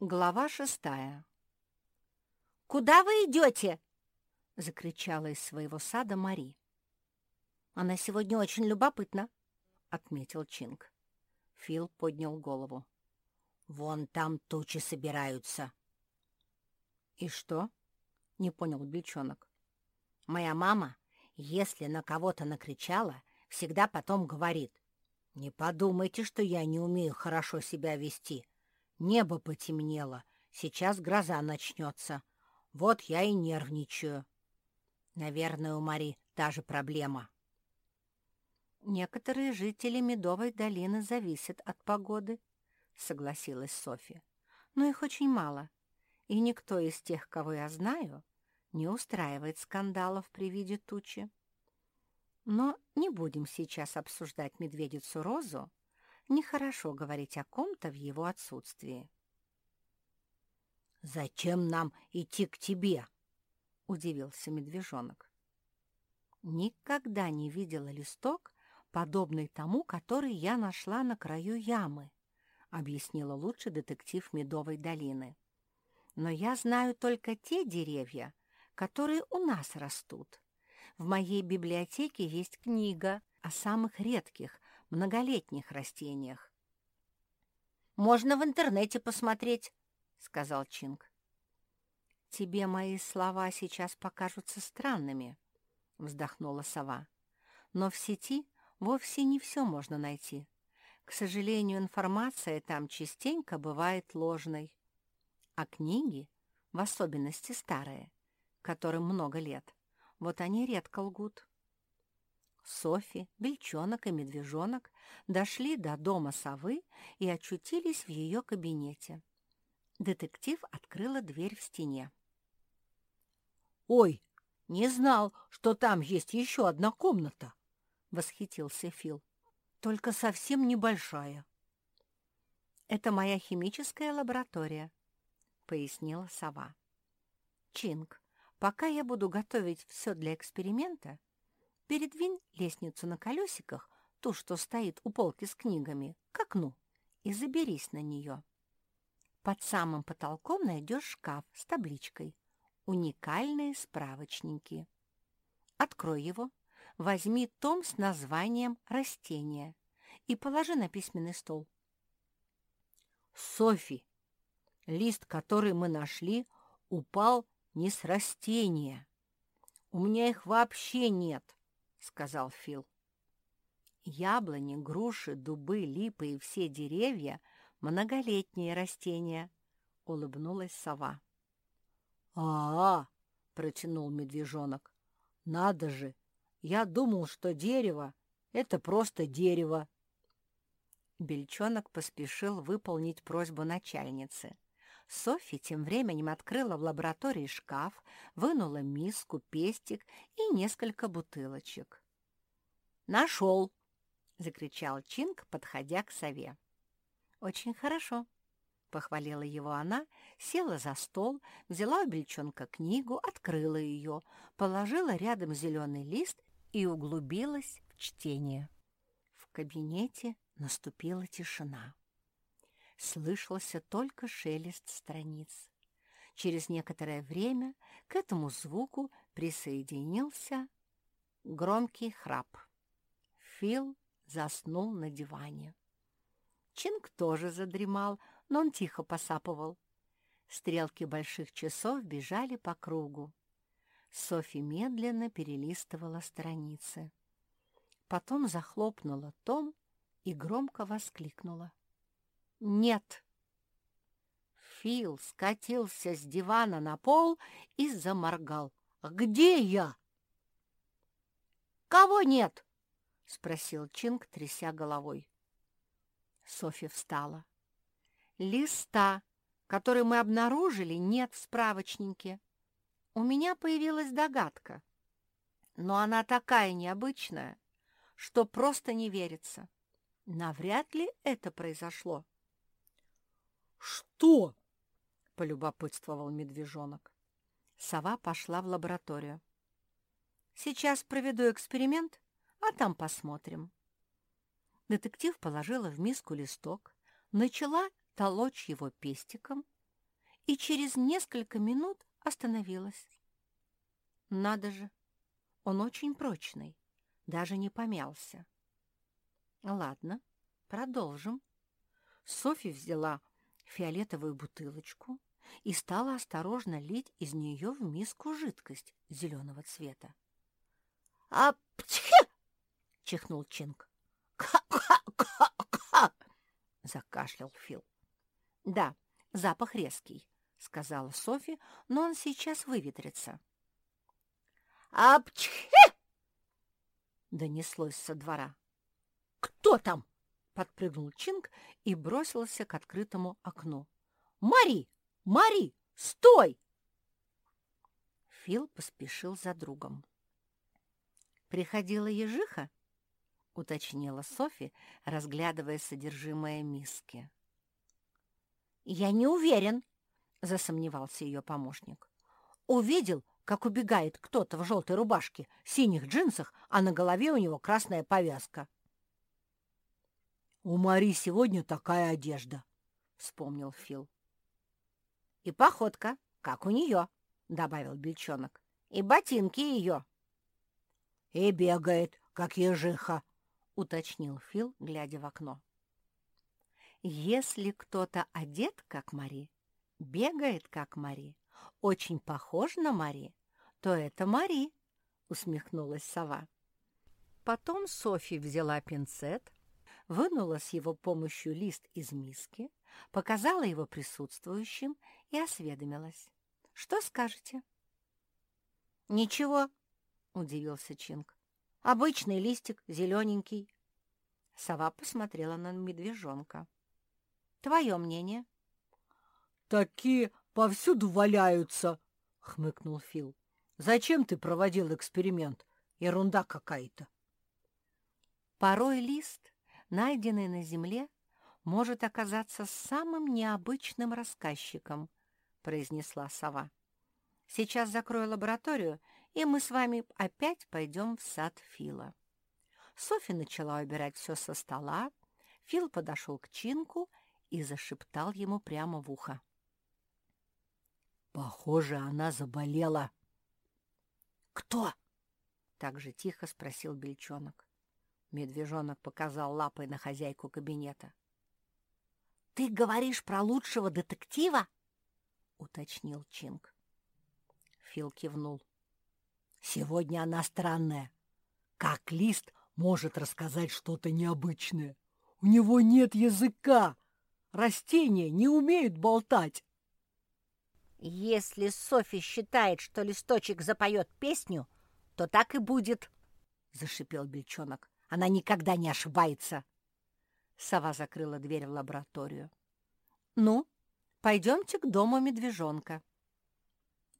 Глава шестая. «Куда вы идете?» — закричала из своего сада Мари. «Она сегодня очень любопытна», — отметил Чинг. Фил поднял голову. «Вон там тучи собираются». «И что?» — не понял Бельчонок. «Моя мама, если на кого-то накричала, всегда потом говорит, «Не подумайте, что я не умею хорошо себя вести». Небо потемнело, сейчас гроза начнется. Вот я и нервничаю. Наверное, у Мари та же проблема. Некоторые жители Медовой долины зависят от погоды, согласилась Софья. Но их очень мало, и никто из тех, кого я знаю, не устраивает скандалов при виде тучи. Но не будем сейчас обсуждать медведицу Розу, Нехорошо говорить о ком-то в его отсутствии. «Зачем нам идти к тебе?» — удивился медвежонок. «Никогда не видела листок, подобный тому, который я нашла на краю ямы», — объяснила лучший детектив Медовой долины. «Но я знаю только те деревья, которые у нас растут. В моей библиотеке есть книга о самых редких, многолетних растениях. «Можно в интернете посмотреть», — сказал Чинг. «Тебе мои слова сейчас покажутся странными», — вздохнула сова. «Но в сети вовсе не все можно найти. К сожалению, информация там частенько бывает ложной. А книги, в особенности старые, которым много лет, вот они редко лгут. Софи, Бельчонок и Медвежонок дошли до дома совы и очутились в ее кабинете. Детектив открыла дверь в стене. «Ой, не знал, что там есть еще одна комната!» — восхитился Фил. «Только совсем небольшая». «Это моя химическая лаборатория», — пояснила сова. «Чинг, пока я буду готовить все для эксперимента, Передвинь лестницу на колесиках, ту, что стоит у полки с книгами, к окну и заберись на нее. Под самым потолком найдешь шкаф с табличкой «Уникальные справочники». Открой его, возьми том с названием «Растения» и положи на письменный стол. «Софи, лист, который мы нашли, упал не с растения. У меня их вообще нет сказал Фил. Яблони, груши, дубы, липы и все деревья — многолетние растения, — улыбнулась сова. а, -а, -а протянул медвежонок. «Надо же! Я думал, что дерево — это просто дерево!» Бельчонок поспешил выполнить просьбу начальницы. Софи тем временем открыла в лаборатории шкаф, вынула миску, пестик и несколько бутылочек. «Нашел!» — закричал Чинг, подходя к сове. «Очень хорошо», — похвалила его она, села за стол, взяла у бельчонка книгу, открыла ее, положила рядом зеленый лист и углубилась в чтение. В кабинете наступила тишина слышался только шелест страниц. Через некоторое время к этому звуку присоединился громкий храп. Фил заснул на диване. Чинг тоже задремал, но он тихо посапывал. Стрелки больших часов бежали по кругу. Софи медленно перелистывала страницы. Потом захлопнула том и громко воскликнула. «Нет». Фил скатился с дивана на пол и заморгал. «Где я?» «Кого нет?» — спросил Чинг, тряся головой. Софья встала. «Листа, который мы обнаружили, нет в справочнике. У меня появилась догадка, но она такая необычная, что просто не верится. Навряд ли это произошло». «Что?» — полюбопытствовал медвежонок. Сова пошла в лабораторию. «Сейчас проведу эксперимент, а там посмотрим». Детектив положила в миску листок, начала толочь его пестиком и через несколько минут остановилась. Надо же, он очень прочный, даже не помялся. Ладно, продолжим. Софья взяла фиолетовую бутылочку и стала осторожно лить из нее в миску жидкость зеленого цвета. «А птхе!» — чихнул Чинг. «Ка-ка-ка-ка!» — закашлял Фил. «Да, запах резкий», — сказала Софи, «но он сейчас выветрится». «Апчхи!» — донеслось со двора. «Кто там?» — подпрыгнул Чинг и бросился к открытому окну. «Мари! Мари! Стой!» Фил поспешил за другом. «Приходила ежиха?» — уточнила Софи, разглядывая содержимое миски. «Я не уверен», — засомневался ее помощник. «Увидел, как убегает кто-то в желтой рубашке, синих джинсах, а на голове у него красная повязка». «У Мари сегодня такая одежда», — вспомнил Фил. «И походка, как у нее», — добавил Бельчонок. «И ботинки ее». «И бегает, как ежиха», — уточнил Фил, глядя в окно. Если кто-то одет, как Мари, бегает, как Мари, очень похож на Мари, то это Мари, — усмехнулась сова. Потом Софи взяла пинцет, вынула с его помощью лист из миски, показала его присутствующим и осведомилась. «Что скажете?» «Ничего», — удивился Чинг. «Обычный листик, зелененький». Сова посмотрела на медвежонка. Твое мнение?» «Такие повсюду валяются», — хмыкнул Фил. «Зачем ты проводил эксперимент? Ерунда какая-то». Порой лист, найденный на земле, может оказаться самым необычным рассказчиком, произнесла сова. Сейчас закрою лабораторию, и мы с вами опять пойдем в сад Фила. Софи начала убирать все со стола, Фил подошел к Чинку и зашептал ему прямо в ухо. «Похоже, она заболела». «Кто?» — так же тихо спросил Бельчонок. Медвежонок показал лапой на хозяйку кабинета. «Ты говоришь про лучшего детектива?» — уточнил Чинг. Фил кивнул. «Сегодня она странная. Как лист может рассказать что-то необычное? У него нет языка, Растения не умеют болтать. Если Софи считает, что листочек запоет песню, то так и будет, — зашипел Бельчонок. Она никогда не ошибается. Сова закрыла дверь в лабораторию. «Ну, пойдемте к дому медвежонка»,